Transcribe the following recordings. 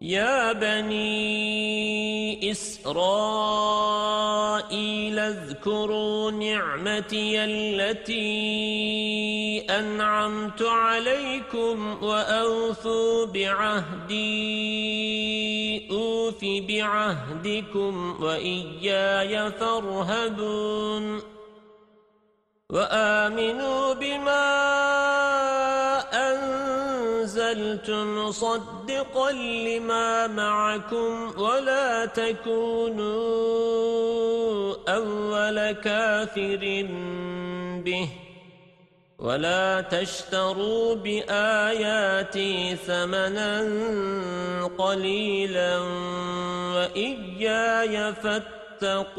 يَا بَنِي إِسْرَائِيلَ اذْكُرُوا نِعْمَتِيَ الَّتِي أَنْعَمْتُ عَلَيْكُمْ وَأَوْفُوا بِعَهْدِي أُوفِ بِعَهْدِكُمْ وَإِيَّايَ فَارْهَبُونِ وَآمِنُوا بِمَا أَنزَلْتُ مُصَدِّقًا لِمَا مَعَكُمْ وَلَا تَكُونُوا أَوَّلَ كَافِرٍ بِهِ وَلَا تَشْتَرُوا بِآيَاتِي ثَمَنًا قَلِيلًا وَإِيَّايَ فَاتَّقُونِ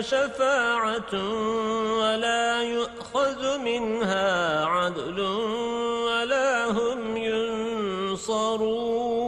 شَفَاعَةٌ وَلَا يُؤْخَذُ مِنْهَا عَدْلٌ وَلَا هُمْ يُنصَرُونَ.